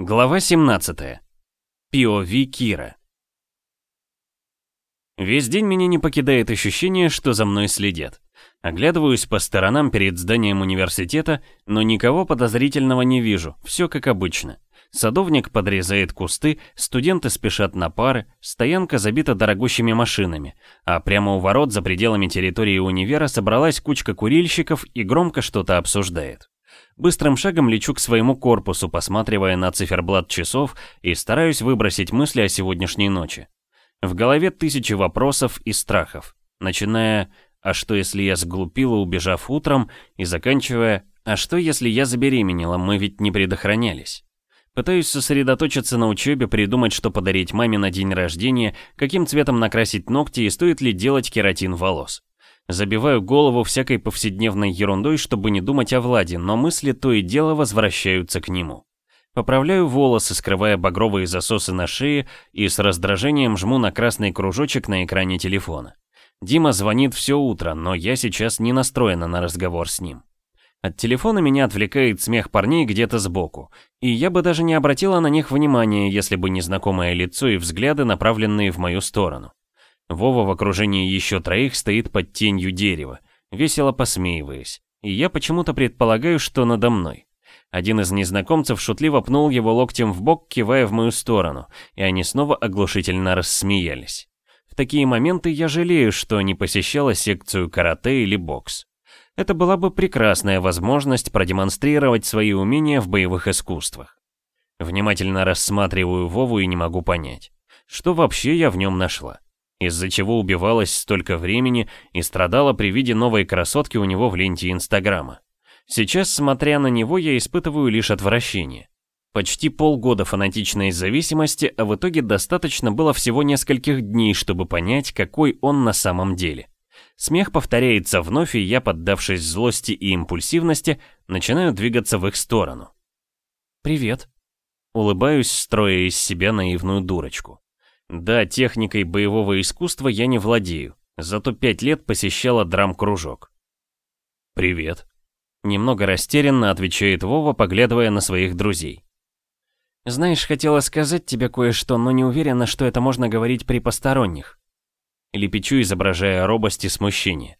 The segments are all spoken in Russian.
Глава 17. POV Кира. Весь день меня не покидает ощущение, что за мной следят. Оглядываюсь по сторонам перед зданием университета, но никого подозрительного не вижу, все как обычно. Садовник подрезает кусты, студенты спешат на пары, стоянка забита дорогущими машинами, а прямо у ворот за пределами территории универа собралась кучка курильщиков и громко что-то обсуждает. Быстрым шагом лечу к своему корпусу, посматривая на циферблат часов и стараюсь выбросить мысли о сегодняшней ночи. В голове тысячи вопросов и страхов, начиная «А что, если я сглупила, убежав утром?» и заканчивая «А что, если я забеременела, мы ведь не предохранялись?» Пытаюсь сосредоточиться на учебе, придумать, что подарить маме на день рождения, каким цветом накрасить ногти и стоит ли делать кератин волос. Забиваю голову всякой повседневной ерундой, чтобы не думать о Владе, но мысли то и дело возвращаются к нему. Поправляю волосы, скрывая багровые засосы на шее и с раздражением жму на красный кружочек на экране телефона. Дима звонит все утро, но я сейчас не настроена на разговор с ним. От телефона меня отвлекает смех парней где-то сбоку, и я бы даже не обратила на них внимания, если бы не знакомое лицо и взгляды, направленные в мою сторону. Вова в окружении еще троих стоит под тенью дерева, весело посмеиваясь. И я почему-то предполагаю, что надо мной. Один из незнакомцев шутливо пнул его локтем в бок, кивая в мою сторону, и они снова оглушительно рассмеялись. В такие моменты я жалею, что не посещала секцию карате или бокс. Это была бы прекрасная возможность продемонстрировать свои умения в боевых искусствах. Внимательно рассматриваю Вову и не могу понять, что вообще я в нем нашла из-за чего убивалась столько времени и страдала при виде новой красотки у него в ленте Инстаграма. Сейчас, смотря на него, я испытываю лишь отвращение. Почти полгода фанатичной зависимости, а в итоге достаточно было всего нескольких дней, чтобы понять, какой он на самом деле. Смех повторяется вновь, и я, поддавшись злости и импульсивности, начинаю двигаться в их сторону. «Привет». Улыбаюсь, строя из себя наивную дурочку. Да, техникой боевого искусства я не владею, зато пять лет посещала драм-кружок. «Привет», — немного растерянно отвечает Вова, поглядывая на своих друзей. «Знаешь, хотела сказать тебе кое-что, но не уверена, что это можно говорить при посторонних». Лепечу, изображая робость и смущение.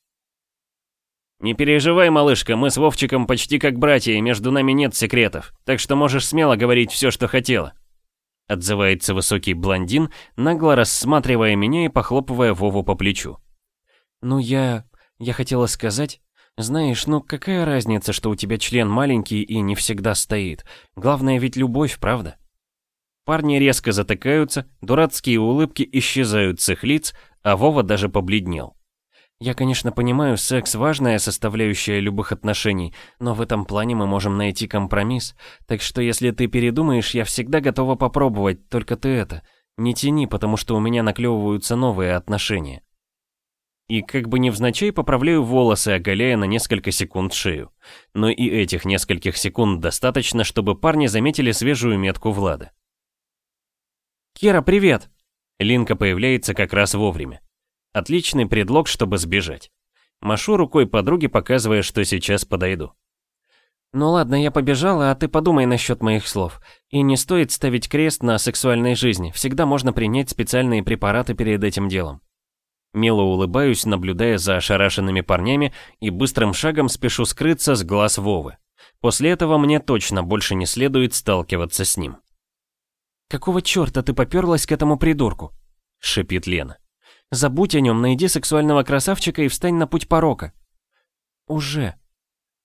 «Не переживай, малышка, мы с Вовчиком почти как братья, и между нами нет секретов, так что можешь смело говорить все, что хотела». Отзывается высокий блондин, нагло рассматривая меня и похлопывая Вову по плечу. «Ну я... я хотела сказать... Знаешь, ну какая разница, что у тебя член маленький и не всегда стоит? Главное ведь любовь, правда?» Парни резко затыкаются, дурацкие улыбки исчезают с их лиц, а Вова даже побледнел. Я, конечно, понимаю, секс – важная составляющая любых отношений, но в этом плане мы можем найти компромисс. Так что если ты передумаешь, я всегда готова попробовать, только ты это, не тяни, потому что у меня наклевываются новые отношения. И как бы невзначай поправляю волосы, оголяя на несколько секунд шею. Но и этих нескольких секунд достаточно, чтобы парни заметили свежую метку Влада. «Кира, привет!» Линка появляется как раз вовремя. Отличный предлог, чтобы сбежать. Машу рукой подруге, показывая, что сейчас подойду. «Ну ладно, я побежала, а ты подумай насчет моих слов. И не стоит ставить крест на сексуальной жизни, всегда можно принять специальные препараты перед этим делом». Мило улыбаюсь, наблюдая за ошарашенными парнями и быстрым шагом спешу скрыться с глаз Вовы. После этого мне точно больше не следует сталкиваться с ним. «Какого черта ты поперлась к этому придурку?» — шипит Лена. Забудь о нем, найди сексуального красавчика и встань на путь порока. Уже.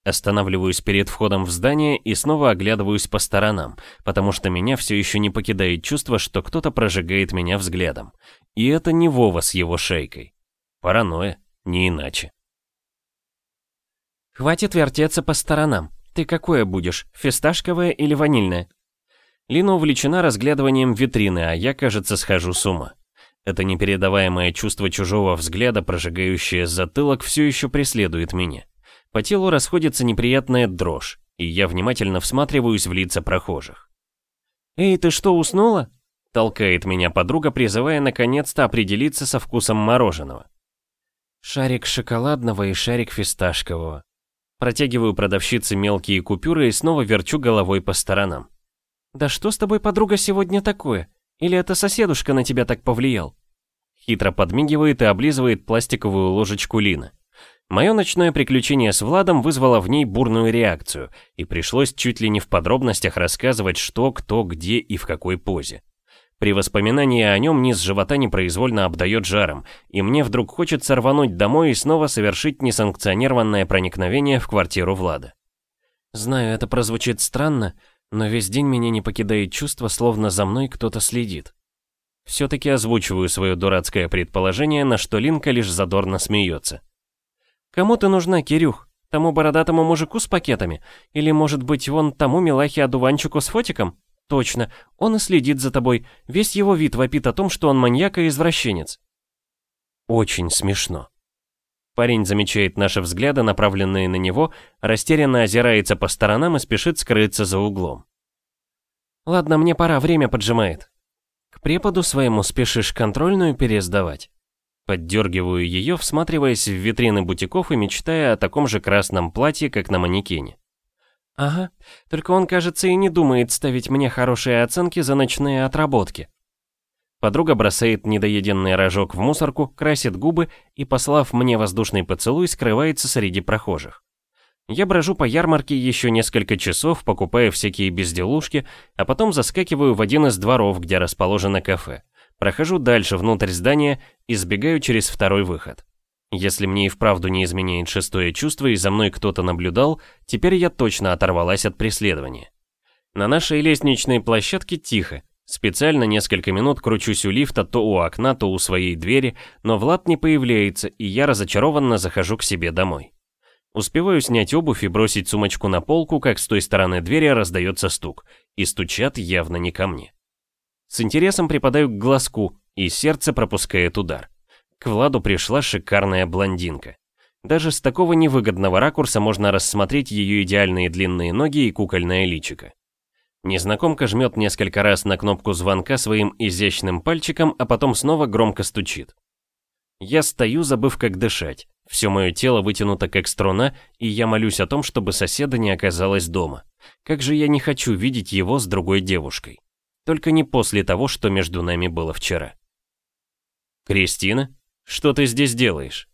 Останавливаюсь перед входом в здание и снова оглядываюсь по сторонам, потому что меня все еще не покидает чувство, что кто-то прожигает меня взглядом. И это не Вова с его шейкой. Паранойя, не иначе. Хватит вертеться по сторонам. Ты какое будешь, фисташковое или ванильное? Лина увлечена разглядыванием витрины, а я, кажется, схожу с ума. Это непередаваемое чувство чужого взгляда, прожигающее затылок, все еще преследует меня. По телу расходится неприятная дрожь, и я внимательно всматриваюсь в лица прохожих. «Эй, ты что, уснула?» Толкает меня подруга, призывая наконец-то определиться со вкусом мороженого. Шарик шоколадного и шарик фисташкового. Протягиваю продавщице мелкие купюры и снова верчу головой по сторонам. «Да что с тобой, подруга, сегодня такое? Или это соседушка на тебя так повлиял?» Хитро подмигивает и облизывает пластиковую ложечку Лина. Мое ночное приключение с Владом вызвало в ней бурную реакцию, и пришлось чуть ли не в подробностях рассказывать, что, кто, где и в какой позе. При воспоминании о нем низ живота непроизвольно обдает жаром, и мне вдруг хочется рвануть домой и снова совершить несанкционированное проникновение в квартиру Влада. Знаю, это прозвучит странно, но весь день меня не покидает чувство, словно за мной кто-то следит. Все-таки озвучиваю свое дурацкое предположение, на что Линка лишь задорно смеется. «Кому ты нужна, Кирюх? Тому бородатому мужику с пакетами? Или, может быть, вон тому милахе-одуванчику с фотиком? Точно, он и следит за тобой. Весь его вид вопит о том, что он маньяк и извращенец». Очень смешно. Парень замечает наши взгляды, направленные на него, растерянно озирается по сторонам и спешит скрыться за углом. «Ладно, мне пора, время поджимает. К преподу своему спешишь контрольную пересдавать?» Поддергиваю ее, всматриваясь в витрины бутиков и мечтая о таком же красном платье, как на манекене. «Ага, только он, кажется, и не думает ставить мне хорошие оценки за ночные отработки». Подруга бросает недоеденный рожок в мусорку, красит губы и, послав мне воздушный поцелуй, скрывается среди прохожих. Я брожу по ярмарке еще несколько часов, покупая всякие безделушки, а потом заскакиваю в один из дворов, где расположено кафе. Прохожу дальше внутрь здания и сбегаю через второй выход. Если мне и вправду не изменяет шестое чувство и за мной кто-то наблюдал, теперь я точно оторвалась от преследования. На нашей лестничной площадке тихо, Специально несколько минут кручусь у лифта то у окна, то у своей двери, но Влад не появляется, и я разочарованно захожу к себе домой. Успеваю снять обувь и бросить сумочку на полку, как с той стороны двери раздается стук, и стучат явно не ко мне. С интересом припадаю к глазку, и сердце пропускает удар. К Владу пришла шикарная блондинка. Даже с такого невыгодного ракурса можно рассмотреть ее идеальные длинные ноги и кукольное личико. Незнакомка жмет несколько раз на кнопку звонка своим изящным пальчиком, а потом снова громко стучит. Я стою, забыв как дышать. Все мое тело вытянуто как струна, и я молюсь о том, чтобы соседа не оказалось дома. Как же я не хочу видеть его с другой девушкой. Только не после того, что между нами было вчера. «Кристина, что ты здесь делаешь?»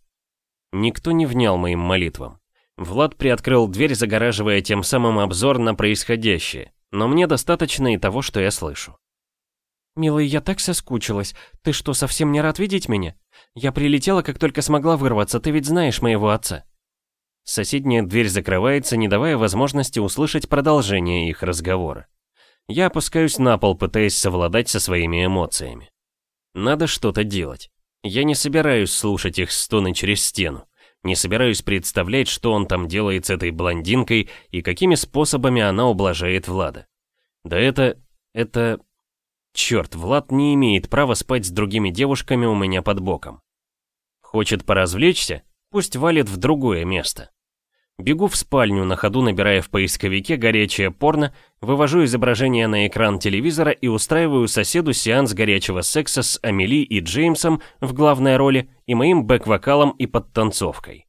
Никто не внял моим молитвам. Влад приоткрыл дверь, загораживая тем самым обзор на происходящее. Но мне достаточно и того, что я слышу. «Милый, я так соскучилась. Ты что, совсем не рад видеть меня? Я прилетела, как только смогла вырваться, ты ведь знаешь моего отца». Соседняя дверь закрывается, не давая возможности услышать продолжение их разговора. Я опускаюсь на пол, пытаясь совладать со своими эмоциями. Надо что-то делать. Я не собираюсь слушать их стоны через стену. Не собираюсь представлять, что он там делает с этой блондинкой и какими способами она ублажает Влада. Да это... это... Черт, Влад не имеет права спать с другими девушками у меня под боком. Хочет поразвлечься? Пусть валит в другое место. Бегу в спальню, на ходу набирая в поисковике горячее порно, вывожу изображение на экран телевизора и устраиваю соседу сеанс горячего секса с Амели и Джеймсом в главной роли и моим бэк-вокалом и подтанцовкой.